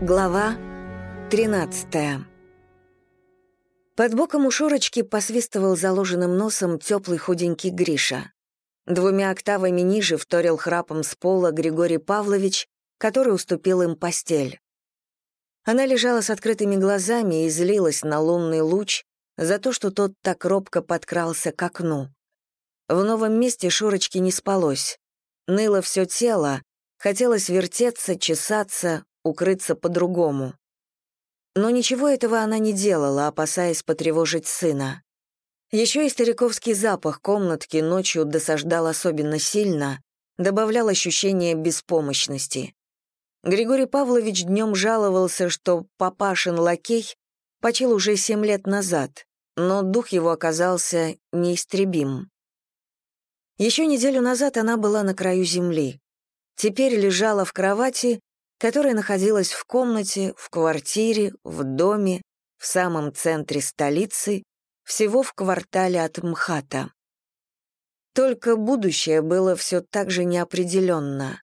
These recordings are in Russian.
Глава 13 Под боком у Шурочки посвистывал заложенным носом теплый худенький Гриша. Двумя октавами ниже вторил храпом с пола Григорий Павлович, который уступил им постель. Она лежала с открытыми глазами и злилась на лунный луч за то, что тот так робко подкрался к окну. В новом месте Шурочке не спалось. Ныло все тело, хотелось вертеться, чесаться, укрыться по-другому. Но ничего этого она не делала, опасаясь потревожить сына. Еще и стариковский запах комнатки ночью досаждал особенно сильно, добавлял ощущение беспомощности. Григорий Павлович днем жаловался, что папашин лакей почил уже семь лет назад, но дух его оказался неистребим. Еще неделю назад она была на краю земли. Теперь лежала в кровати которая находилась в комнате, в квартире, в доме, в самом центре столицы, всего в квартале от МХАТа. Только будущее было все так же неопределенно.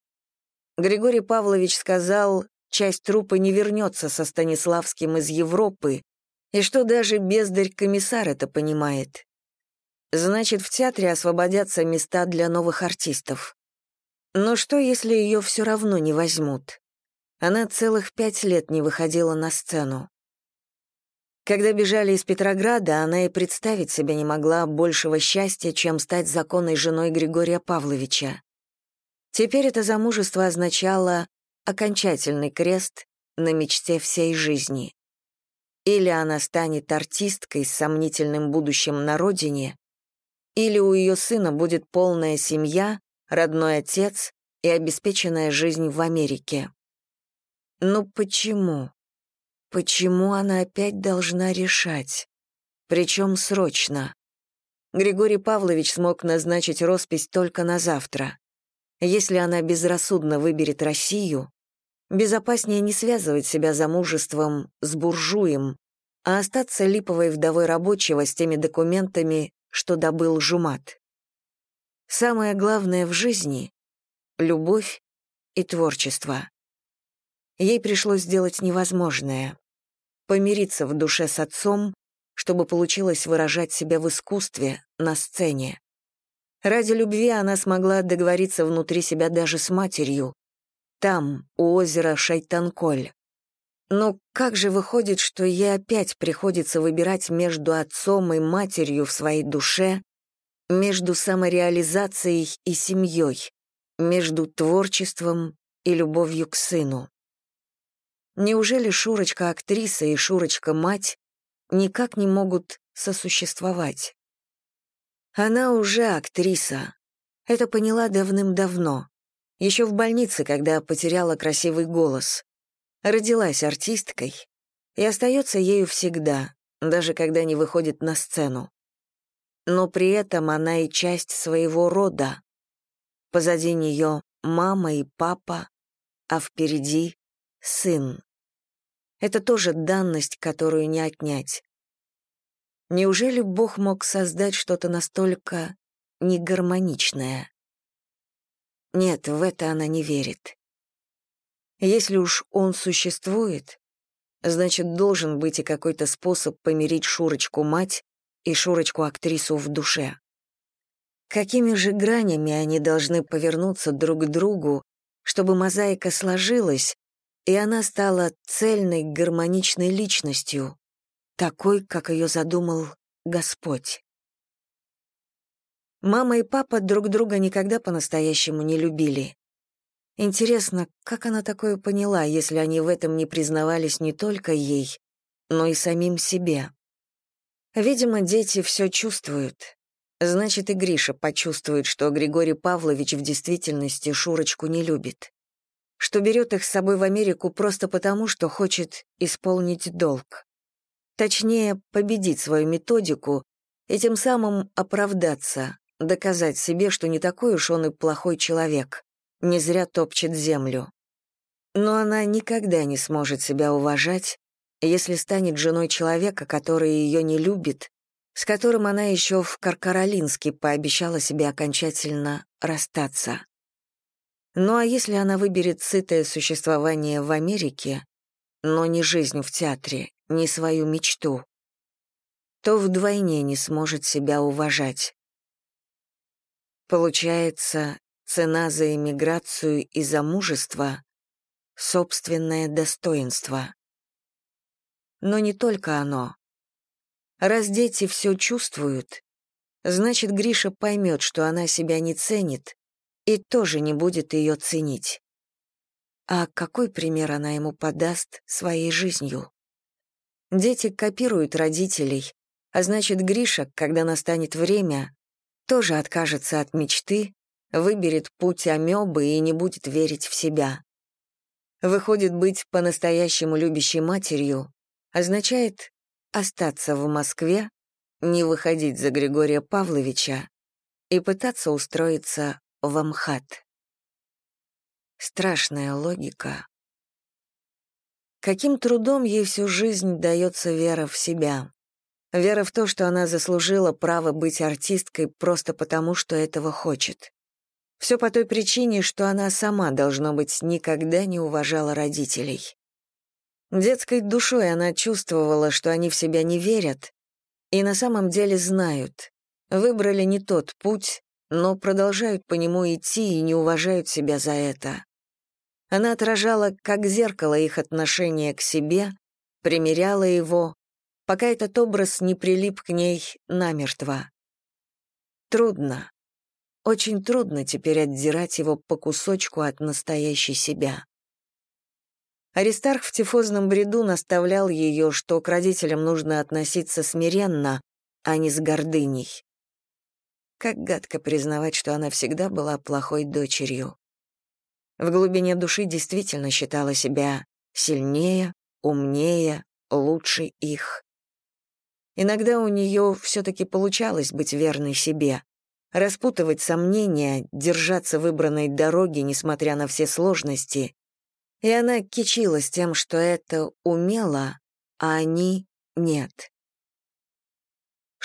Григорий Павлович сказал, часть трупа не вернется со Станиславским из Европы, и что даже бездарь-комиссар это понимает. Значит, в театре освободятся места для новых артистов. Но что, если ее все равно не возьмут? Она целых пять лет не выходила на сцену. Когда бежали из Петрограда, она и представить себе не могла большего счастья, чем стать законной женой Григория Павловича. Теперь это замужество означало окончательный крест на мечте всей жизни. Или она станет артисткой с сомнительным будущим на родине, или у ее сына будет полная семья, родной отец и обеспеченная жизнь в Америке. Но почему? Почему она опять должна решать? Причем срочно. Григорий Павлович смог назначить роспись только на завтра. Если она безрассудно выберет Россию, безопаснее не связывать себя замужеством с буржуем, а остаться липовой вдовой рабочего с теми документами, что добыл Жумат. Самое главное в жизни — любовь и творчество. Ей пришлось сделать невозможное — помириться в душе с отцом, чтобы получилось выражать себя в искусстве, на сцене. Ради любви она смогла договориться внутри себя даже с матерью, там, у озера Шайтанколь. Но как же выходит, что ей опять приходится выбирать между отцом и матерью в своей душе, между самореализацией и семьей, между творчеством и любовью к сыну? Неужели Шурочка актриса и Шурочка мать никак не могут сосуществовать? Она уже актриса. Это поняла давным-давно. Еще в больнице, когда потеряла красивый голос. Родилась артисткой и остается ею всегда, даже когда не выходит на сцену. Но при этом она и часть своего рода. Позади нее мама и папа, а впереди сын. Это тоже данность, которую не отнять. Неужели Бог мог создать что-то настолько негармоничное? Нет, в это она не верит. Если уж он существует, значит, должен быть и какой-то способ помирить Шурочку-мать и Шурочку-актрису в душе. Какими же гранями они должны повернуться друг к другу, чтобы мозаика сложилась, и она стала цельной, гармоничной личностью, такой, как ее задумал Господь. Мама и папа друг друга никогда по-настоящему не любили. Интересно, как она такое поняла, если они в этом не признавались не только ей, но и самим себе? Видимо, дети все чувствуют. Значит, и Гриша почувствует, что Григорий Павлович в действительности Шурочку не любит что берет их с собой в Америку просто потому, что хочет исполнить долг. Точнее, победить свою методику и тем самым оправдаться, доказать себе, что не такой уж он и плохой человек, не зря топчет землю. Но она никогда не сможет себя уважать, если станет женой человека, который ее не любит, с которым она еще в Каркаролинске пообещала себе окончательно расстаться. Ну а если она выберет сытое существование в Америке, но не жизнь в театре, не свою мечту, то вдвойне не сможет себя уважать. Получается, цена за эмиграцию и замужество — собственное достоинство. Но не только оно. Раз дети все чувствуют, значит, Гриша поймет, что она себя не ценит и тоже не будет ее ценить. А какой пример она ему подаст своей жизнью? Дети копируют родителей, а значит, Гриша, когда настанет время, тоже откажется от мечты, выберет путь амебы и не будет верить в себя. Выходит, быть по-настоящему любящей матерью означает остаться в Москве, не выходить за Григория Павловича и пытаться устроиться в Амхат. Страшная логика. Каким трудом ей всю жизнь дается вера в себя. Вера в то, что она заслужила право быть артисткой просто потому, что этого хочет. Все по той причине, что она сама, должно быть, никогда не уважала родителей. Детской душой она чувствовала, что они в себя не верят, и на самом деле знают. Выбрали не тот путь, но продолжают по нему идти и не уважают себя за это. Она отражала как зеркало их отношение к себе, примеряла его, пока этот образ не прилип к ней намертво. Трудно, очень трудно теперь отдирать его по кусочку от настоящей себя. Аристарх в тифозном бреду наставлял ее, что к родителям нужно относиться смиренно, а не с гордыней. Как гадко признавать, что она всегда была плохой дочерью. В глубине души действительно считала себя сильнее, умнее, лучше их. Иногда у нее все-таки получалось быть верной себе, распутывать сомнения, держаться выбранной дороги, несмотря на все сложности. И она кичилась тем, что это умела, а они — нет.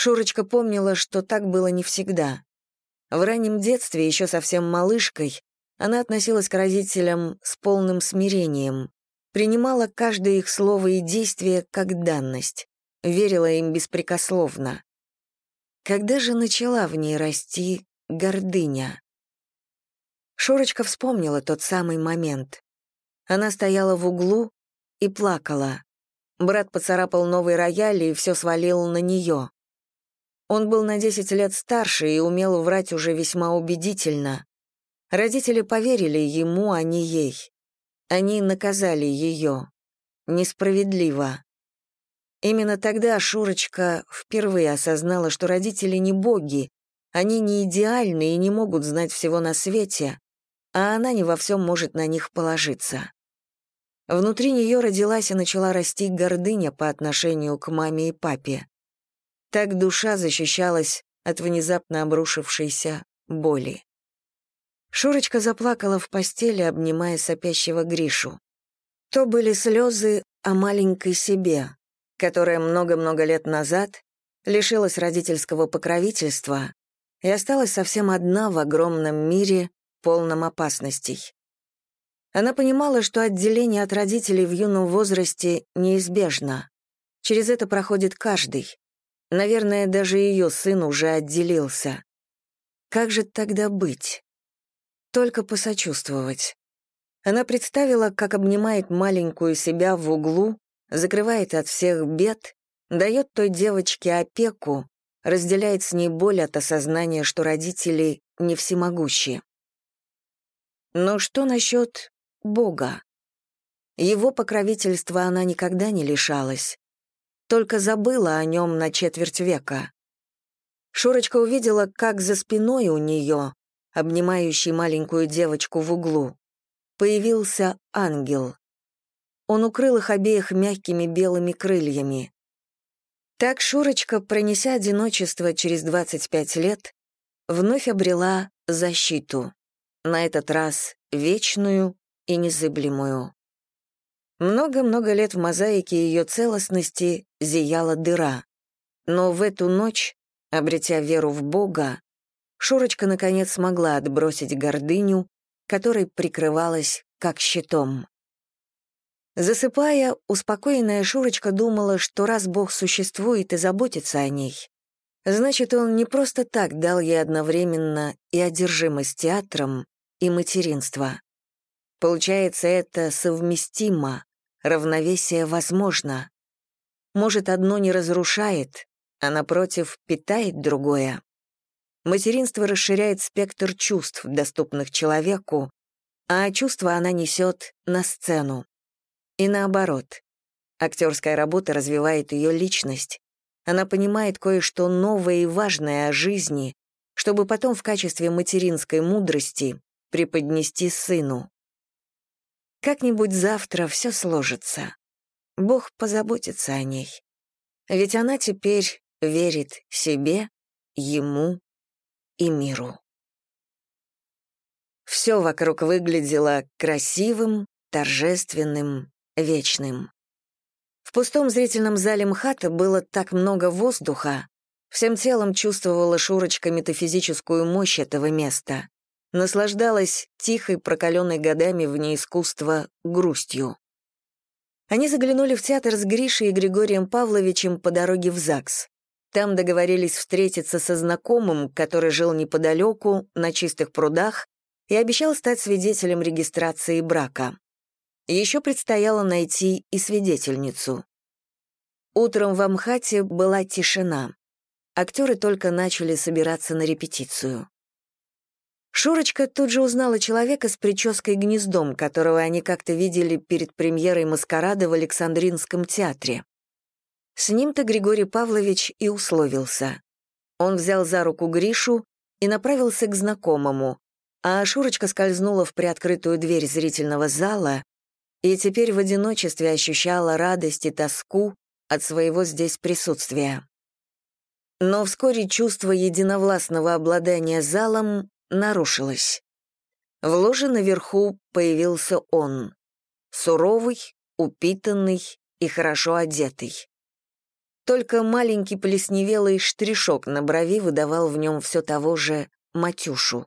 Шурочка помнила, что так было не всегда. В раннем детстве, еще совсем малышкой, она относилась к родителям с полным смирением, принимала каждое их слово и действие как данность верила им беспрекословно. Когда же начала в ней расти гордыня? Шурочка вспомнила тот самый момент. Она стояла в углу и плакала. Брат поцарапал новый рояль и все свалил на нее. Он был на 10 лет старше и умел врать уже весьма убедительно. Родители поверили ему, а не ей. Они наказали ее. Несправедливо. Именно тогда Шурочка впервые осознала, что родители не боги, они не идеальны и не могут знать всего на свете, а она не во всем может на них положиться. Внутри нее родилась и начала расти гордыня по отношению к маме и папе. Так душа защищалась от внезапно обрушившейся боли. Шурочка заплакала в постели, обнимая сопящего Гришу. То были слезы о маленькой себе, которая много-много лет назад лишилась родительского покровительства и осталась совсем одна в огромном мире, полном опасностей. Она понимала, что отделение от родителей в юном возрасте неизбежно. Через это проходит каждый. Наверное, даже ее сын уже отделился. Как же тогда быть? Только посочувствовать. Она представила, как обнимает маленькую себя в углу закрывает от всех бед, дает той девочке опеку, разделяет с ней боль от осознания, что родители не всемогущие. Но что насчет Бога? Его покровительства она никогда не лишалась, только забыла о нем на четверть века. Шурочка увидела, как за спиной у нее, обнимающий маленькую девочку в углу, появился ангел. Он укрыл их обеих мягкими белыми крыльями. Так Шурочка, пронеся одиночество через 25 лет, вновь обрела защиту, на этот раз вечную и незыблемую. Много-много лет в мозаике ее целостности зияла дыра. Но в эту ночь, обретя веру в Бога, Шурочка наконец смогла отбросить гордыню, которой прикрывалась как щитом. Засыпая, успокоенная Шурочка думала, что раз Бог существует и заботится о ней, значит, он не просто так дал ей одновременно и одержимость театром, и материнство. Получается, это совместимо, равновесие возможно. Может, одно не разрушает, а, напротив, питает другое. Материнство расширяет спектр чувств, доступных человеку, а чувства она несет на сцену. И наоборот. Актерская работа развивает ее личность. Она понимает кое-что новое и важное о жизни, чтобы потом в качестве материнской мудрости преподнести сыну. Как-нибудь завтра все сложится. Бог позаботится о ней. Ведь она теперь верит себе, ему и миру. Все вокруг выглядело красивым, торжественным, вечным. В пустом зрительном зале МХАТа было так много воздуха, всем телом чувствовала Шурочка метафизическую мощь этого места, наслаждалась тихой, прокаленной годами вне искусства, грустью. Они заглянули в театр с Гришей и Григорием Павловичем по дороге в ЗАГС. Там договорились встретиться со знакомым, который жил неподалеку, на чистых прудах, и обещал стать свидетелем регистрации брака. Еще предстояло найти и свидетельницу. Утром в Амхате была тишина. Актеры только начали собираться на репетицию. Шурочка тут же узнала человека с прической гнездом, которого они как-то видели перед премьерой «Маскарада» в Александринском театре. С ним-то Григорий Павлович и условился. Он взял за руку Гришу и направился к знакомому, а Шурочка скользнула в приоткрытую дверь зрительного зала и теперь в одиночестве ощущала радость и тоску от своего здесь присутствия. Но вскоре чувство единовластного обладания залом нарушилось. В ложе наверху появился он, суровый, упитанный и хорошо одетый. Только маленький плесневелый штришок на брови выдавал в нем все того же Матюшу.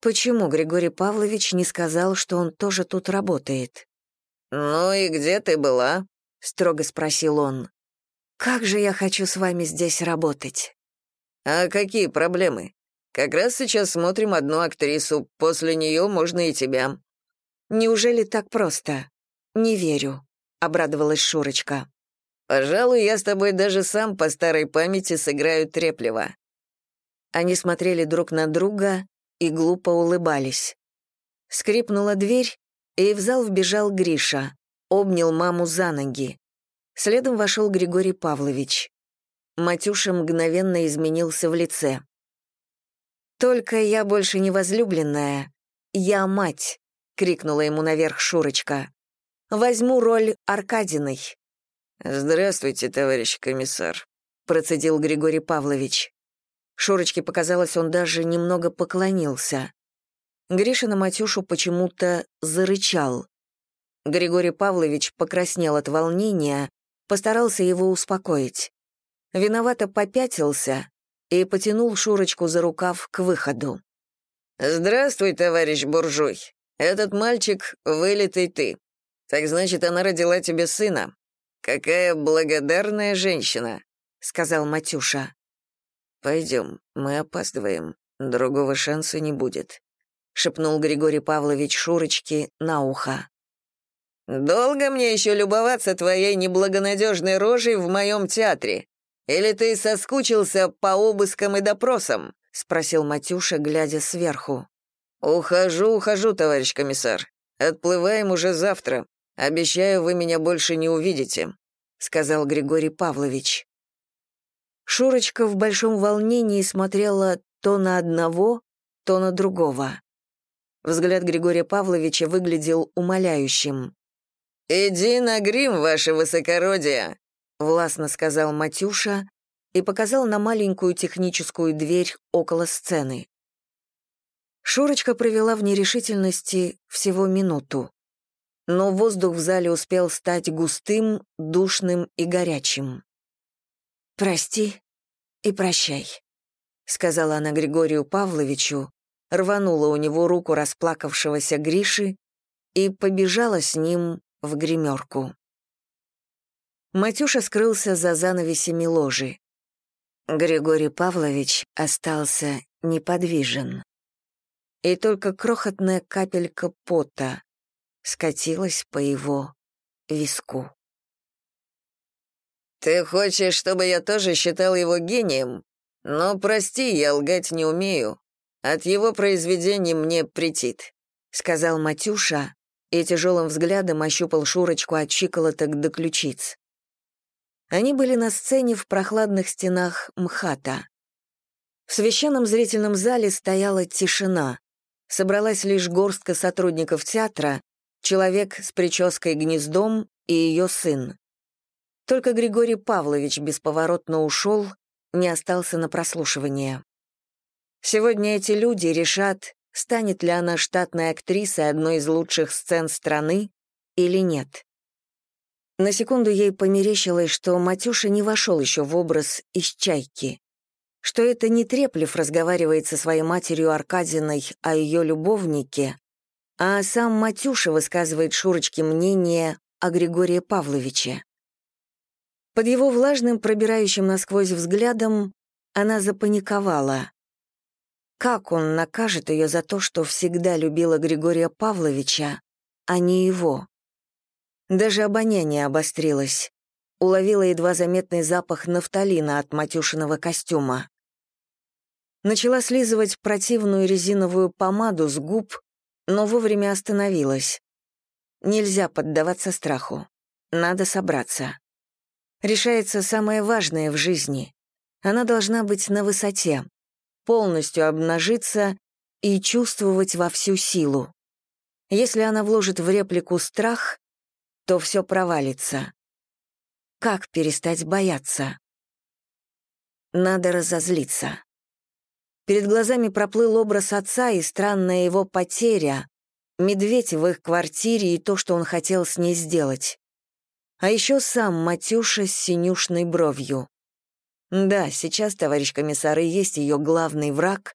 Почему Григорий Павлович не сказал, что он тоже тут работает? «Ну и где ты была?» — строго спросил он. «Как же я хочу с вами здесь работать?» «А какие проблемы? Как раз сейчас смотрим одну актрису, после нее можно и тебя». «Неужели так просто?» «Не верю», — обрадовалась Шурочка. Пожалуй, я с тобой даже сам по старой памяти сыграю трепливо». Они смотрели друг на друга и глупо улыбались. Скрипнула дверь, и в зал вбежал Гриша, обнял маму за ноги. Следом вошел Григорий Павлович. Матюша мгновенно изменился в лице. «Только я больше не возлюбленная, я мать», — крикнула ему наверх Шурочка. «Возьму роль Аркадиной». «Здравствуйте, товарищ комиссар», — процедил Григорий Павлович. Шурочке показалось, он даже немного поклонился. Гриша на Матюшу почему-то зарычал. Григорий Павлович покраснел от волнения, постарался его успокоить. Виновато попятился и потянул Шурочку за рукав к выходу. «Здравствуй, товарищ буржуй. Этот мальчик — вылитый ты. Так значит, она родила тебе сына. «Какая благодарная женщина», — сказал Матюша. «Пойдем, мы опаздываем, другого шанса не будет», — шепнул Григорий Павлович Шурочке на ухо. «Долго мне еще любоваться твоей неблагонадежной рожей в моем театре? Или ты соскучился по обыскам и допросам?» — спросил Матюша, глядя сверху. «Ухожу, ухожу, товарищ комиссар. Отплываем уже завтра. Обещаю, вы меня больше не увидите», — сказал Григорий Павлович. Шурочка в большом волнении смотрела то на одного, то на другого. Взгляд Григория Павловича выглядел умоляющим. «Иди на грим, ваше высокородие», — властно сказал Матюша и показал на маленькую техническую дверь около сцены. Шурочка провела в нерешительности всего минуту но воздух в зале успел стать густым, душным и горячим. «Прости и прощай», — сказала она Григорию Павловичу, рванула у него руку расплакавшегося Гриши и побежала с ним в гримерку. Матюша скрылся за занавесями ложи. Григорий Павлович остался неподвижен. И только крохотная капелька пота скатилась по его виску. «Ты хочешь, чтобы я тоже считал его гением? Но, прости, я лгать не умею. От его произведений мне претит», — сказал Матюша и тяжелым взглядом ощупал Шурочку от щиколоток до ключиц. Они были на сцене в прохладных стенах МХАТа. В священном зрительном зале стояла тишина. Собралась лишь горстка сотрудников театра, человек с прической гнездом и ее сын. Только Григорий Павлович бесповоротно ушел, не остался на прослушивание. Сегодня эти люди решат, станет ли она штатной актрисой одной из лучших сцен страны или нет. На секунду ей померещилось, что Матюша не вошел еще в образ из «Чайки», что это не Треплев разговаривает со своей матерью Аркадиной о ее любовнике, а сам Матюша высказывает Шурочке мнение о Григории Павловиче. Под его влажным, пробирающим насквозь взглядом она запаниковала. Как он накажет ее за то, что всегда любила Григория Павловича, а не его? Даже обоняние обострилось. Уловила едва заметный запах нафталина от Матюшиного костюма. Начала слизывать противную резиновую помаду с губ, но вовремя остановилась. Нельзя поддаваться страху. Надо собраться решается самое важное в жизни. Она должна быть на высоте, полностью обнажиться и чувствовать во всю силу. Если она вложит в реплику страх, то все провалится. Как перестать бояться? Надо разозлиться. Перед глазами проплыл образ отца и странная его потеря, медведь в их квартире и то, что он хотел с ней сделать. А еще сам Матюша с синюшной бровью. Да, сейчас, товарищ комиссар, и есть ее главный враг,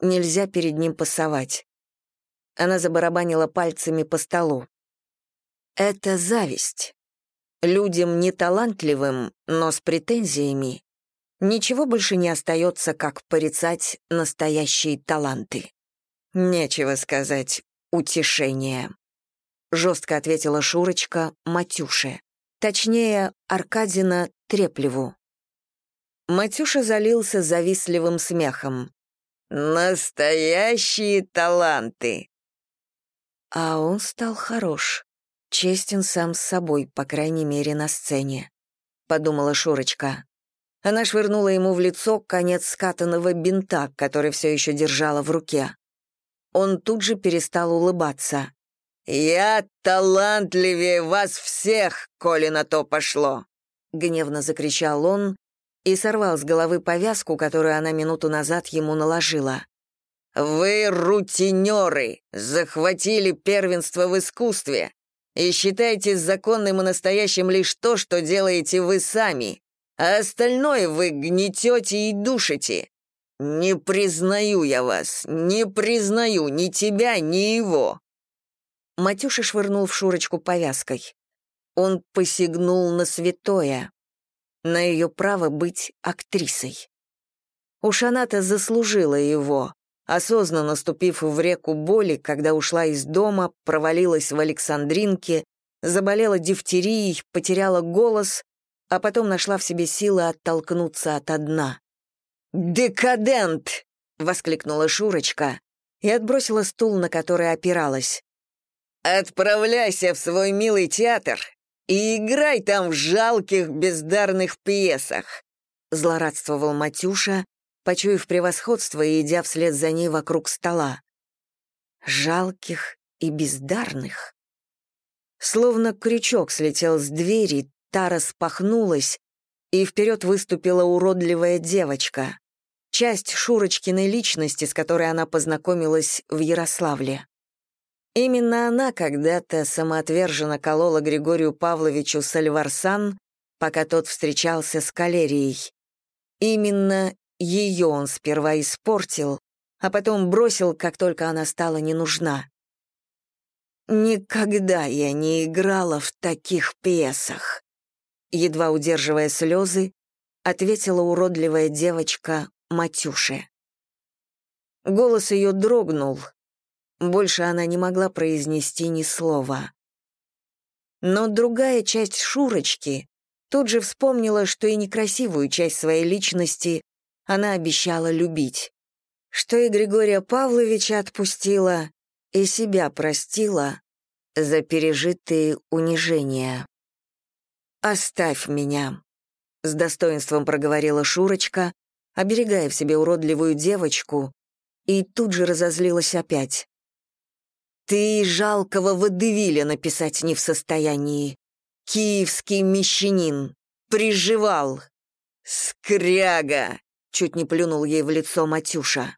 нельзя перед ним пасовать. Она забарабанила пальцами по столу. Это зависть. Людям неталантливым, но с претензиями, ничего больше не остается, как порицать настоящие таланты. Нечего сказать, утешение. Жестко ответила Шурочка Матюше. Точнее, Аркадина Треплеву. Матюша залился завистливым смехом. «Настоящие таланты!» А он стал хорош, честен сам с собой, по крайней мере, на сцене, — подумала Шурочка. Она швырнула ему в лицо конец скатанного бинта, который все еще держала в руке. Он тут же перестал улыбаться. «Я талантливее вас всех, коли на то пошло!» — гневно закричал он и сорвал с головы повязку, которую она минуту назад ему наложила. «Вы рутинеры, захватили первенство в искусстве и считаете законным и настоящим лишь то, что делаете вы сами, а остальное вы гнетете и душите. Не признаю я вас, не признаю ни тебя, ни его. Матюша швырнул в Шурочку повязкой. Он посягнул на святое, на ее право быть актрисой. Уж она-то заслужила его, осознанно ступив в реку боли, когда ушла из дома, провалилась в Александринке, заболела дифтерией, потеряла голос, а потом нашла в себе силы оттолкнуться от дна. «Декадент!» — воскликнула Шурочка и отбросила стул, на который опиралась. Отправляйся в свой милый театр и играй там в жалких, бездарных пьесах», — злорадствовал Матюша, почуяв превосходство и идя вслед за ней вокруг стола. «Жалких и бездарных?» Словно крючок слетел с двери, та распахнулась, и вперед выступила уродливая девочка, часть Шурочкиной личности, с которой она познакомилась в Ярославле. Именно она когда-то самоотверженно колола Григорию Павловичу сальварсан, пока тот встречался с калерией. Именно ее он сперва испортил, а потом бросил, как только она стала не нужна. Никогда я не играла в таких пьесах. Едва удерживая слезы, ответила уродливая девочка Матюше. Голос ее дрогнул. Больше она не могла произнести ни слова. Но другая часть Шурочки тут же вспомнила, что и некрасивую часть своей личности она обещала любить, что и Григория Павловича отпустила, и себя простила за пережитые унижения. «Оставь меня», — с достоинством проговорила Шурочка, оберегая в себе уродливую девочку, и тут же разозлилась опять. «Ты жалкого водевиля написать не в состоянии. Киевский мещанин. Приживал. Скряга!» — чуть не плюнул ей в лицо Матюша.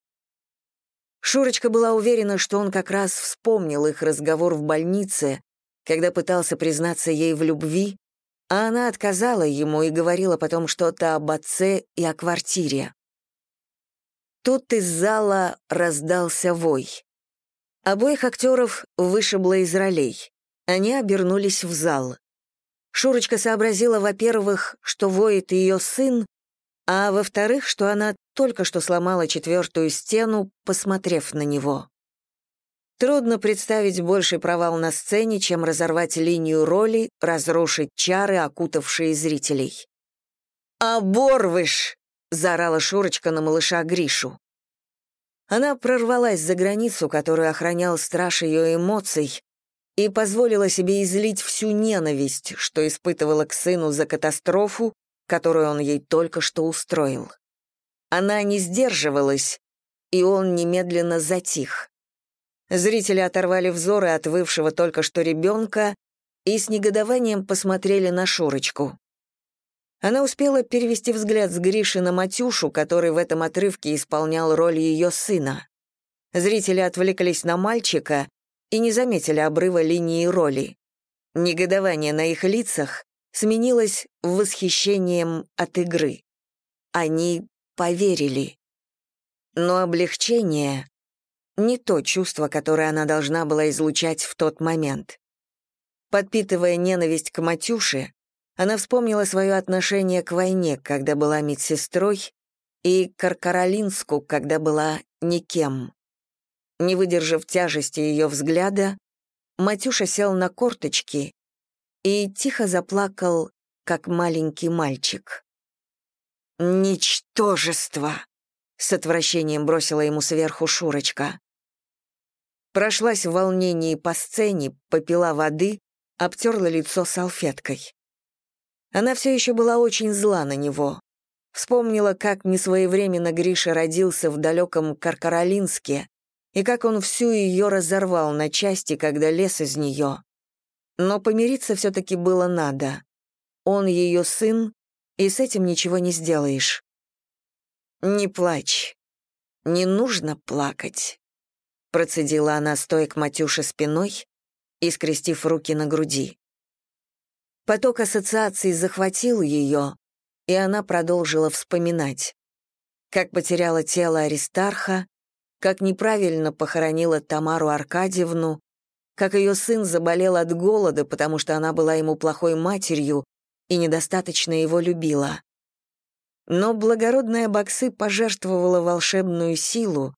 Шурочка была уверена, что он как раз вспомнил их разговор в больнице, когда пытался признаться ей в любви, а она отказала ему и говорила потом что-то об отце и о квартире. Тут из зала раздался вой. Обоих актеров вышибло из ролей. Они обернулись в зал. Шурочка сообразила, во-первых, что воет ее сын, а во-вторых, что она только что сломала четвертую стену, посмотрев на него. Трудно представить больший провал на сцене, чем разорвать линию роли, разрушить чары, окутавшие зрителей. «Оборвыш!» — заорала Шурочка на малыша Гришу. Она прорвалась за границу, которую охранял страж ее эмоций, и позволила себе излить всю ненависть, что испытывала к сыну за катастрофу, которую он ей только что устроил. Она не сдерживалась, и он немедленно затих. Зрители оторвали взоры от вывшего только что ребенка и с негодованием посмотрели на Шурочку. Она успела перевести взгляд с Гриши на Матюшу, который в этом отрывке исполнял роль ее сына. Зрители отвлеклись на мальчика и не заметили обрыва линии роли. Негодование на их лицах сменилось восхищением от игры. Они поверили. Но облегчение — не то чувство, которое она должна была излучать в тот момент. Подпитывая ненависть к Матюше, она вспомнила свое отношение к войне, когда была медсестрой, и к Каркаролинску, когда была никем. Не выдержав тяжести ее взгляда, Матюша сел на корточки и тихо заплакал, как маленький мальчик. «Ничтожество!» — с отвращением бросила ему сверху Шурочка. Прошлась в волнении по сцене, попила воды, обтерла лицо салфеткой. Она все еще была очень зла на него. Вспомнила, как несвоевременно Гриша родился в далеком Каркаролинске и как он всю ее разорвал на части, когда лез из нее. Но помириться все-таки было надо. Он ее сын, и с этим ничего не сделаешь. «Не плачь. Не нужно плакать», — процедила она, стоя к Матюше спиной и скрестив руки на груди. Поток ассоциаций захватил ее, и она продолжила вспоминать. Как потеряла тело Аристарха, как неправильно похоронила Тамару Аркадьевну, как ее сын заболел от голода, потому что она была ему плохой матерью, и недостаточно его любила. Но благородная Баксы пожертвовала волшебную силу,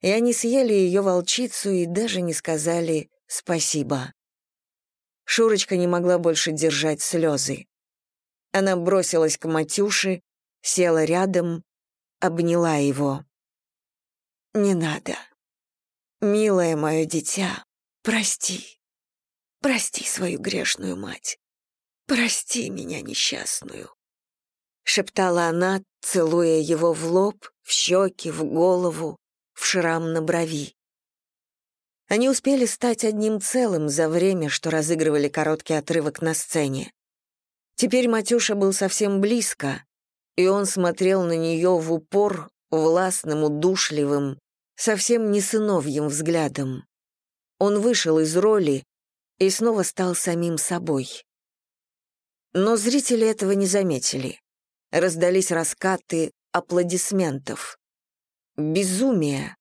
и они съели ее волчицу и даже не сказали «спасибо». Шурочка не могла больше держать слезы. Она бросилась к Матюше, села рядом, обняла его. «Не надо. Милое мое дитя, прости. Прости свою грешную мать. «Прости меня, несчастную», — шептала она, целуя его в лоб, в щеки, в голову, в шрам на брови. Они успели стать одним целым за время, что разыгрывали короткий отрывок на сцене. Теперь Матюша был совсем близко, и он смотрел на нее в упор властным, удушливым, совсем не сыновьим взглядом. Он вышел из роли и снова стал самим собой. Но зрители этого не заметили. Раздались раскаты аплодисментов. Безумие,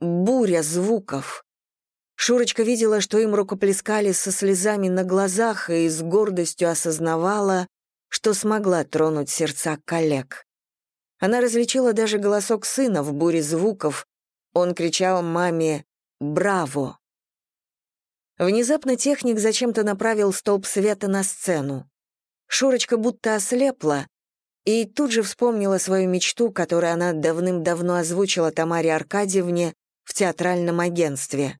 буря звуков. Шурочка видела, что им рукоплескали со слезами на глазах и с гордостью осознавала, что смогла тронуть сердца коллег. Она различила даже голосок сына в буре звуков. Он кричал маме «Браво!». Внезапно техник зачем-то направил столб света на сцену. Шурочка будто ослепла и тут же вспомнила свою мечту, которую она давным-давно озвучила Тамаре Аркадьевне в театральном агентстве.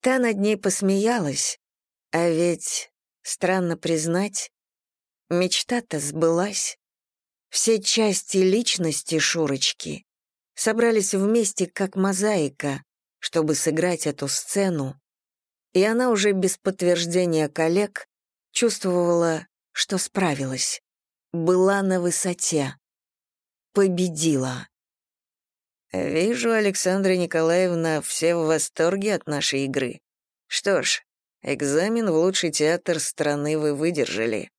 Та над ней посмеялась, а ведь, странно признать, мечта-то сбылась. Все части личности Шурочки собрались вместе как мозаика, чтобы сыграть эту сцену, и она уже без подтверждения коллег чувствовала, что справилась, была на высоте, победила. «Вижу, Александра Николаевна, все в восторге от нашей игры. Что ж, экзамен в лучший театр страны вы выдержали.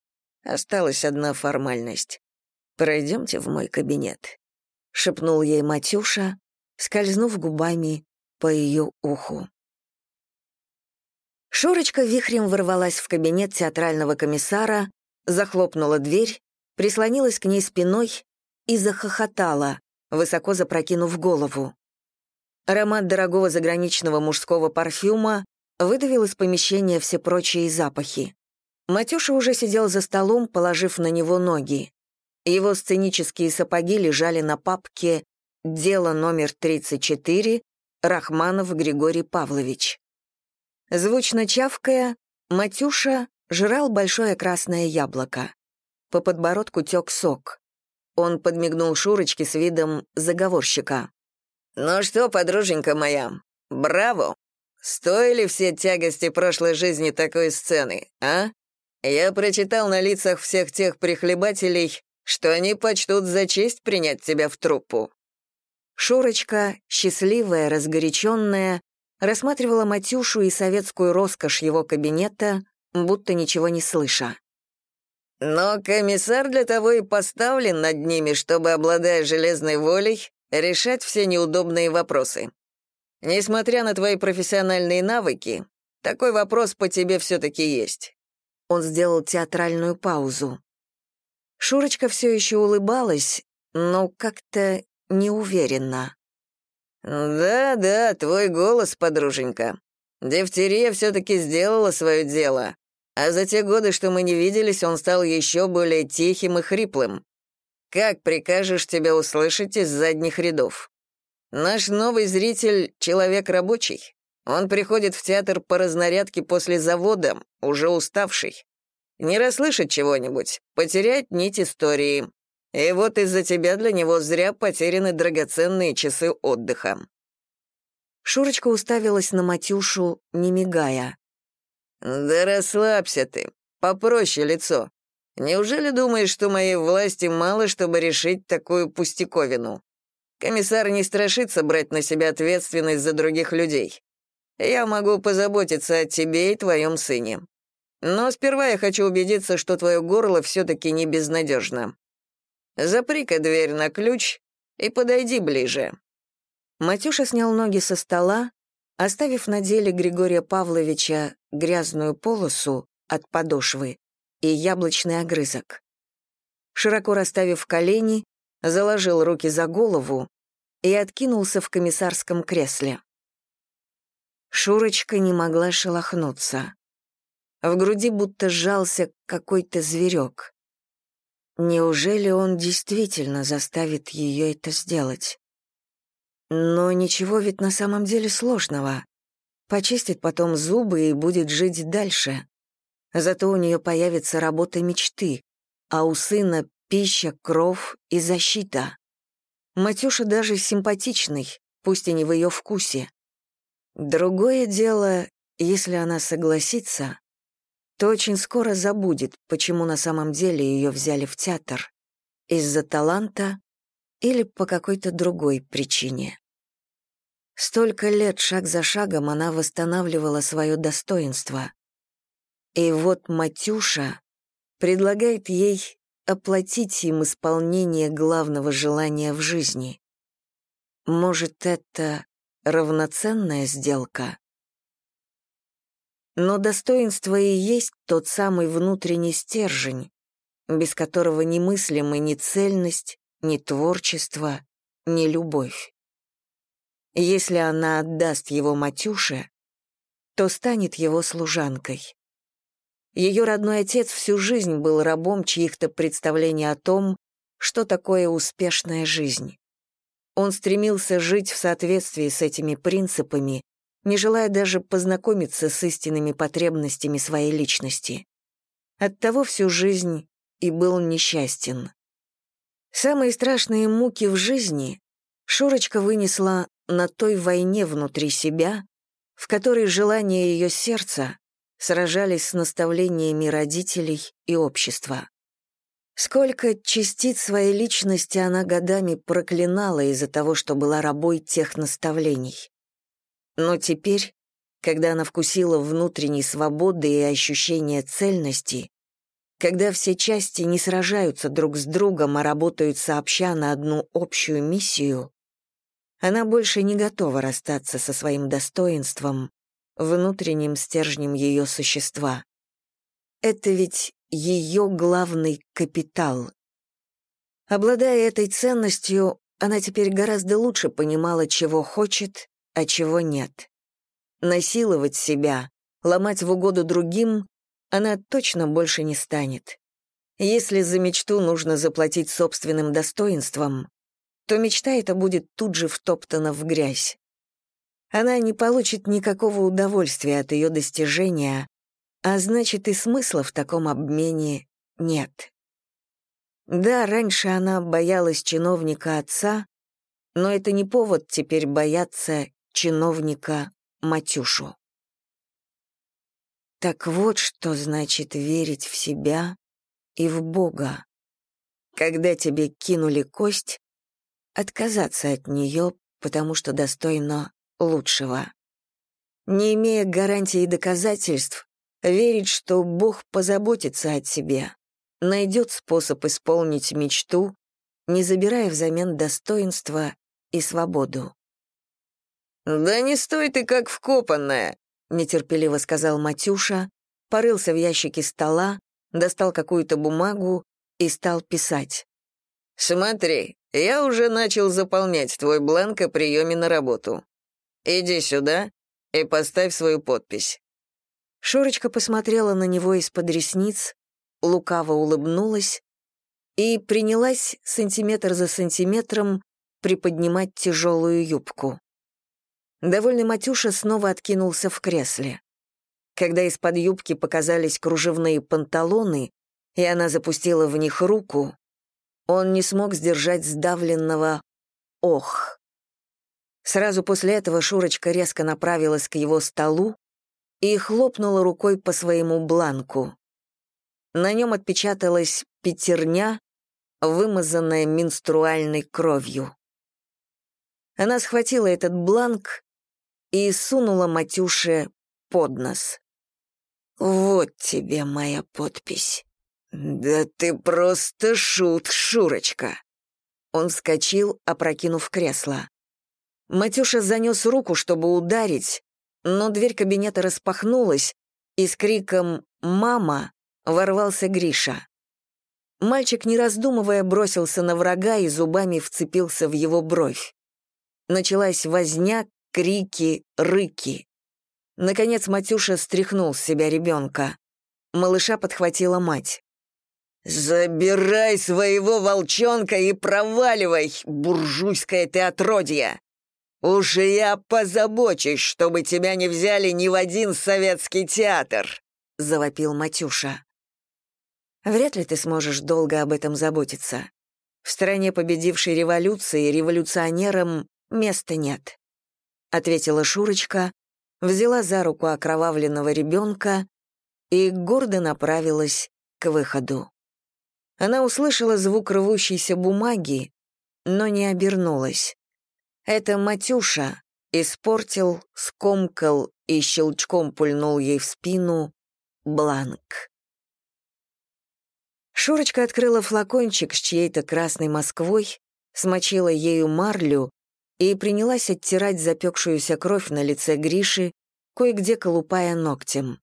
Осталась одна формальность. Пройдемте в мой кабинет», — шепнул ей Матюша, скользнув губами по ее уху. Шурочка вихрем ворвалась в кабинет театрального комиссара, захлопнула дверь, прислонилась к ней спиной и захохотала, высоко запрокинув голову. Аромат дорогого заграничного мужского парфюма выдавил из помещения все прочие запахи. Матюша уже сидел за столом, положив на него ноги. Его сценические сапоги лежали на папке «Дело номер 34. Рахманов Григорий Павлович». Звучно чавкая, Матюша жрал большое красное яблоко. По подбородку тек сок. Он подмигнул Шурочке с видом заговорщика. «Ну что, подруженька моя, браво! Стоили все тягости прошлой жизни такой сцены, а? Я прочитал на лицах всех тех прихлебателей, что они почтут за честь принять тебя в труппу». Шурочка, счастливая, разгоряченная, рассматривала Матюшу и советскую роскошь его кабинета, будто ничего не слыша. Но комиссар для того и поставлен над ними, чтобы, обладая железной волей, решать все неудобные вопросы. Несмотря на твои профессиональные навыки, такой вопрос по тебе все-таки есть». Он сделал театральную паузу. Шурочка все еще улыбалась, но как-то неуверенно. «Да-да, твой голос, подруженька. Дифтерия все-таки сделала свое дело. А за те годы, что мы не виделись, он стал еще более тихим и хриплым. Как прикажешь тебя услышать из задних рядов? Наш новый зритель — человек рабочий. Он приходит в театр по разнарядке после завода, уже уставший. Не расслышит чего-нибудь, потерять нить истории. И вот из-за тебя для него зря потеряны драгоценные часы отдыха». Шурочка уставилась на Матюшу, не мигая. «Да расслабься ты, попроще лицо. Неужели думаешь, что моей власти мало, чтобы решить такую пустяковину? Комиссар не страшится брать на себя ответственность за других людей. Я могу позаботиться о тебе и твоем сыне. Но сперва я хочу убедиться, что твое горло все-таки не безнадежно. Запри-ка дверь на ключ и подойди ближе». Матюша снял ноги со стола, оставив на деле Григория Павловича грязную полосу от подошвы и яблочный огрызок. Широко расставив колени, заложил руки за голову и откинулся в комиссарском кресле. Шурочка не могла шелохнуться. В груди будто сжался какой-то зверек. Неужели он действительно заставит ее это сделать? Но ничего ведь на самом деле сложного. Почистит потом зубы и будет жить дальше. Зато у нее появится работа мечты, а у сына пища, кров и защита. Матюша даже симпатичный, пусть и не в ее вкусе. Другое дело, если она согласится, то очень скоро забудет, почему на самом деле ее взяли в театр. Из-за таланта или по какой-то другой причине. Столько лет шаг за шагом она восстанавливала свое достоинство. И вот Матюша предлагает ей оплатить им исполнение главного желания в жизни. Может, это равноценная сделка? Но достоинство и есть тот самый внутренний стержень, без которого немыслимы ни цельность, ни творчество, ни любовь. Если она отдаст его Матюше, то станет его служанкой. Ее родной отец всю жизнь был рабом чьих-то представлений о том, что такое успешная жизнь. Он стремился жить в соответствии с этими принципами, не желая даже познакомиться с истинными потребностями своей личности. Оттого всю жизнь и был несчастен. Самые страшные муки в жизни Шурочка вынесла на той войне внутри себя, в которой желания ее сердца сражались с наставлениями родителей и общества. Сколько частиц своей личности она годами проклинала из-за того, что была рабой тех наставлений. Но теперь, когда она вкусила внутренней свободы и ощущения цельности, когда все части не сражаются друг с другом, а работают сообща на одну общую миссию, она больше не готова расстаться со своим достоинством, внутренним стержнем ее существа. Это ведь ее главный капитал. Обладая этой ценностью, она теперь гораздо лучше понимала, чего хочет, а чего нет. Насиловать себя, ломать в угоду другим она точно больше не станет. Если за мечту нужно заплатить собственным достоинством, то мечта эта будет тут же втоптана в грязь. Она не получит никакого удовольствия от ее достижения, а значит и смысла в таком обмене нет. Да, раньше она боялась чиновника отца, но это не повод теперь бояться чиновника Матюшу. Так вот, что значит верить в себя и в Бога. Когда тебе кинули кость, отказаться от нее, потому что достойно лучшего. Не имея гарантий и доказательств, верить, что Бог позаботится о тебе, найдет способ исполнить мечту, не забирая взамен достоинства и свободу. «Да не стой ты как вкопанная!» нетерпеливо сказал Матюша, порылся в ящике стола, достал какую-то бумагу и стал писать. «Смотри, я уже начал заполнять твой бланк о приеме на работу. Иди сюда и поставь свою подпись». Шурочка посмотрела на него из-под ресниц, лукаво улыбнулась и принялась сантиметр за сантиметром приподнимать тяжелую юбку. Довольный Матюша снова откинулся в кресле. Когда из-под юбки показались кружевные панталоны, и она запустила в них руку, он не смог сдержать сдавленного «ох». Сразу после этого Шурочка резко направилась к его столу и хлопнула рукой по своему бланку. На нем отпечаталась пятерня, вымазанная менструальной кровью. Она схватила этот бланк и сунула Матюше под нос. «Вот тебе моя подпись». «Да ты просто шут, Шурочка!» Он вскочил, опрокинув кресло. Матюша занес руку, чтобы ударить, но дверь кабинета распахнулась, и с криком «Мама!» ворвался Гриша. Мальчик, не раздумывая, бросился на врага и зубами вцепился в его бровь. Началась возня, крики, рыки. Наконец Матюша стряхнул с себя ребенка. Малыша подхватила мать. «Забирай своего волчонка и проваливай, буржуйское ты отродье! Уж я позабочусь, чтобы тебя не взяли ни в один советский театр!» — завопил Матюша. «Вряд ли ты сможешь долго об этом заботиться. В стране победившей революции революционерам места нет ответила Шурочка, взяла за руку окровавленного ребенка и гордо направилась к выходу. Она услышала звук рвущейся бумаги, но не обернулась. Это Матюша испортил, скомкал и щелчком пульнул ей в спину бланк. Шурочка открыла флакончик с чьей-то красной Москвой, смочила ею марлю и принялась оттирать запекшуюся кровь на лице Гриши, кое-где колупая ногтем.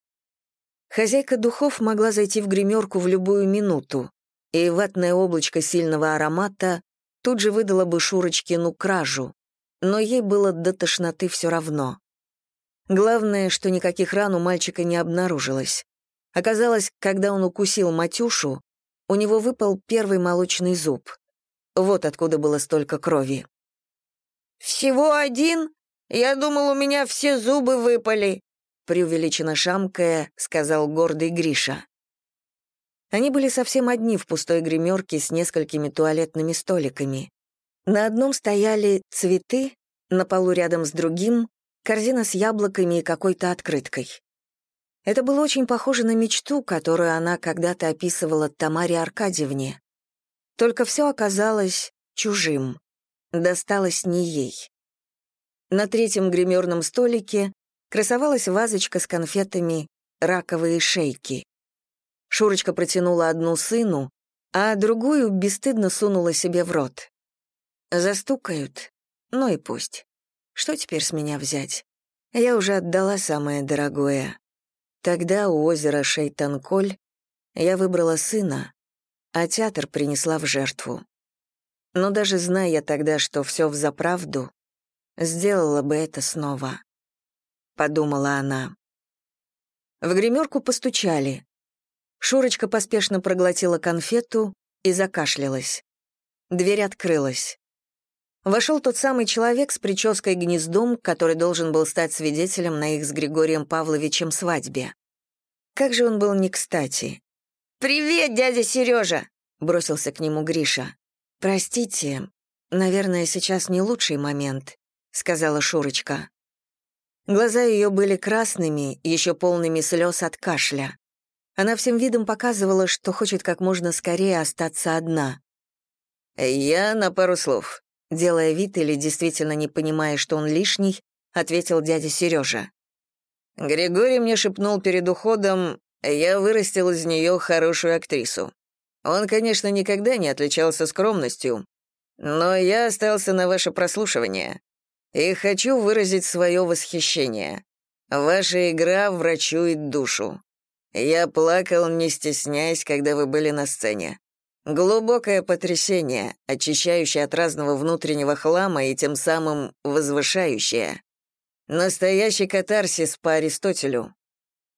Хозяйка духов могла зайти в гримерку в любую минуту, и ватное облачко сильного аромата тут же выдало бы Шурочкину кражу, но ей было до тошноты все равно. Главное, что никаких ран у мальчика не обнаружилось. Оказалось, когда он укусил Матюшу, у него выпал первый молочный зуб. Вот откуда было столько крови. «Всего один? Я думал, у меня все зубы выпали», преувеличенно шамкая, сказал гордый Гриша. Они были совсем одни в пустой гримерке с несколькими туалетными столиками. На одном стояли цветы, на полу рядом с другим — корзина с яблоками и какой-то открыткой. Это было очень похоже на мечту, которую она когда-то описывала Тамаре Аркадьевне. Только все оказалось чужим, досталось не ей. На третьем гримерном столике красовалась вазочка с конфетами «Раковые шейки». Шурочка протянула одну сыну, а другую бесстыдно сунула себе в рот. Застукают, ну и пусть. Что теперь с меня взять? Я уже отдала самое дорогое. Тогда у озера Шейтанколь я выбрала сына, а театр принесла в жертву. Но даже зная тогда, что все взаправду, сделала бы это снова подумала она. В гримерку постучали. Шурочка поспешно проглотила конфету и закашлялась. Дверь открылась. Вошел тот самый человек с прической гнездом, который должен был стать свидетелем на их с Григорием Павловичем свадьбе. Как же он был не кстати. «Привет, дядя Сережа!» — бросился к нему Гриша. «Простите, наверное, сейчас не лучший момент», — сказала Шурочка. Глаза ее были красными, еще полными слез от кашля. Она всем видом показывала, что хочет как можно скорее остаться одна. «Я на пару слов», — делая вид или действительно не понимая, что он лишний, ответил дядя Сережа. Григорий мне шепнул перед уходом, я вырастил из нее хорошую актрису. Он, конечно, никогда не отличался скромностью, но я остался на ваше прослушивание. И хочу выразить свое восхищение. Ваша игра врачует душу. Я плакал, не стесняясь, когда вы были на сцене. Глубокое потрясение, очищающее от разного внутреннего хлама и тем самым возвышающее. Настоящий катарсис по Аристотелю.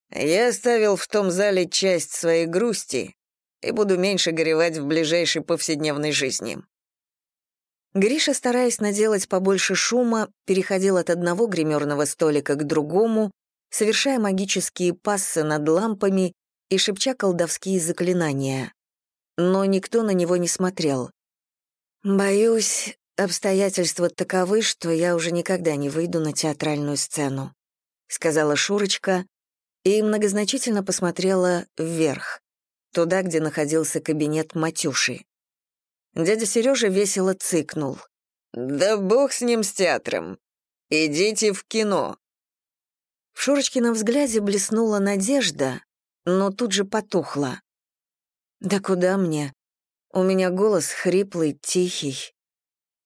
Я оставил в том зале часть своей грусти и буду меньше горевать в ближайшей повседневной жизни. Гриша, стараясь наделать побольше шума, переходил от одного гримерного столика к другому, совершая магические пассы над лампами и шепча колдовские заклинания. Но никто на него не смотрел. «Боюсь, обстоятельства таковы, что я уже никогда не выйду на театральную сцену», сказала Шурочка и многозначительно посмотрела вверх, туда, где находился кабинет Матюши. Дядя Сережа весело цыкнул. «Да бог с ним, с театром. Идите в кино». В Шурочкином взгляде блеснула надежда, но тут же потухла. «Да куда мне? У меня голос хриплый, тихий».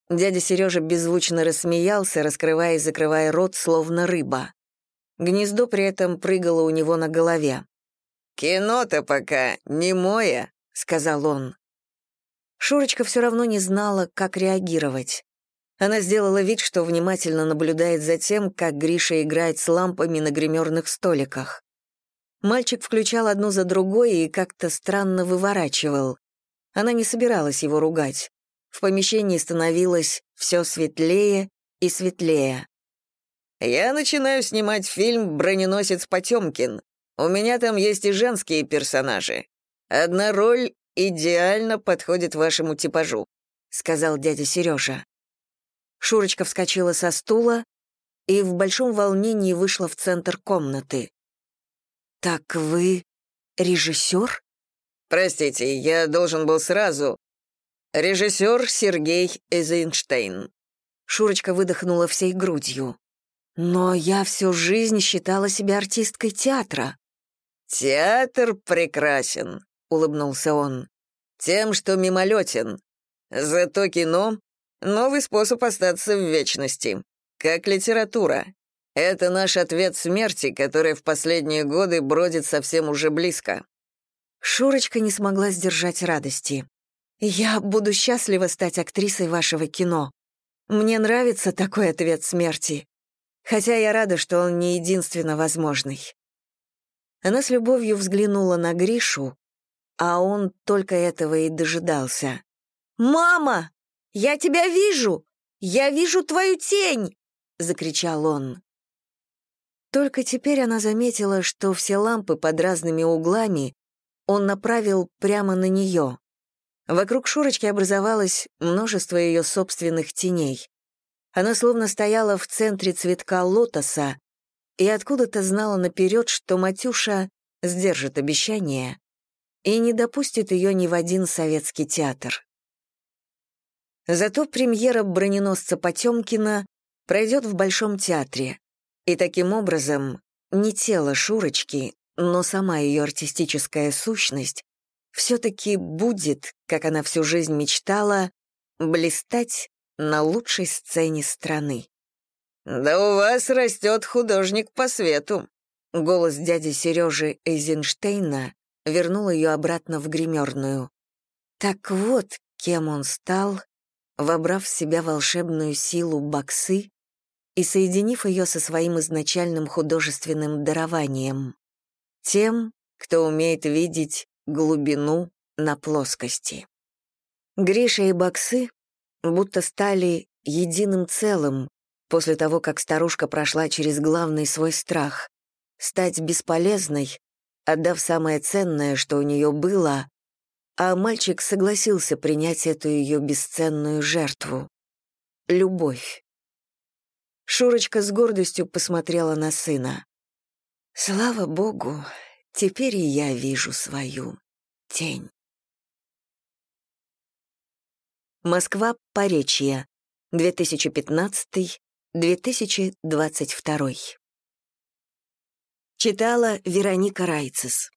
Дядя Сережа беззвучно рассмеялся, раскрывая и закрывая рот, словно рыба. Гнездо при этом прыгало у него на голове. «Кино-то пока не мое», — сказал он. Шурочка все равно не знала, как реагировать. Она сделала вид, что внимательно наблюдает за тем, как Гриша играет с лампами на гримерных столиках. Мальчик включал одну за другой и как-то странно выворачивал. Она не собиралась его ругать. В помещении становилось все светлее и светлее. «Я начинаю снимать фильм «Броненосец Потемкин». У меня там есть и женские персонажи. Одна роль идеально подходит вашему типажу», — сказал дядя Сережа. Шурочка вскочила со стула и в большом волнении вышла в центр комнаты. «Так вы режиссер?» «Простите, я должен был сразу. Режиссер Сергей Эйзенштейн». Шурочка выдохнула всей грудью. «Но я всю жизнь считала себя артисткой театра». «Театр прекрасен», — улыбнулся он. «Тем, что мимолетен. Зато кино — новый способ остаться в вечности, как литература. Это наш ответ смерти, которая в последние годы бродит совсем уже близко». Шурочка не смогла сдержать радости. «Я буду счастлива стать актрисой вашего кино. Мне нравится такой ответ смерти. Хотя я рада, что он не единственно возможный». Она с любовью взглянула на Гришу, а он только этого и дожидался. «Мама, я тебя вижу! Я вижу твою тень!» — закричал он. Только теперь она заметила, что все лампы под разными углами он направил прямо на нее. Вокруг Шурочки образовалось множество ее собственных теней. Она словно стояла в центре цветка лотоса и откуда-то знала наперед, что Матюша сдержит обещание и не допустит ее ни в один советский театр. Зато премьера броненосца Потемкина пройдет в Большом театре, и таким образом не тело Шурочки, но сама ее артистическая сущность все-таки будет, как она всю жизнь мечтала, блистать на лучшей сцене страны. «Да у вас растет художник по свету», Голос дяди Сережи Эйзенштейна вернул ее обратно в гримерную. Так вот, кем он стал, вобрав в себя волшебную силу боксы и соединив ее со своим изначальным художественным дарованием. Тем, кто умеет видеть глубину на плоскости. Гриша и боксы будто стали единым целым после того, как старушка прошла через главный свой страх стать бесполезной, отдав самое ценное, что у нее было, а мальчик согласился принять эту ее бесценную жертву — любовь. Шурочка с гордостью посмотрела на сына. «Слава богу, теперь и я вижу свою тень». Москва, Поречье, 2015-2022. Читала Вероника Райцес.